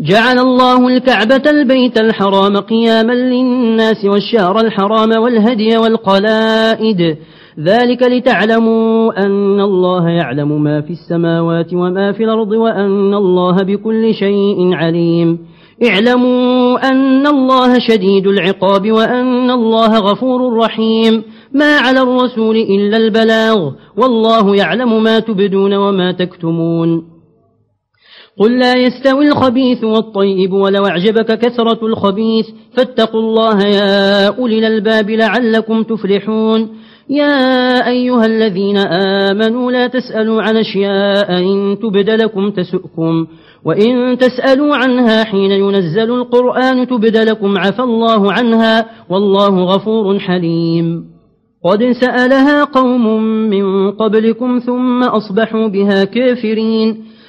جعل الله الكعبة البيت الحرام قياما للناس والشهر الحرام والهدي والقلائد. ذلك لتعلموا أن الله يعلم ما في السماوات وما في الأرض وأن الله بكل شيء عليم. اعلموا أن الله شديد العقاب وأن الله غفور رحيم. ما على الرسول إلا البلاغ والله يعلم ما تبدون وما تكتمون. قل لا يستوي الخبيث والطيب ولو أعجبك كثرة الخبيث فاتقوا الله يا أولي الألباب لعلكم تفلحون. يا أيها الذين آمنوا لا تسألوا عن أشياء إن تبد لكم تسؤكم وإن تسألوا عنها حين ينزل القرآن تبد لكم عفى الله عنها والله غفور حليم. قد سألها قوم من قبلكم ثم أصبحوا بها كافرين.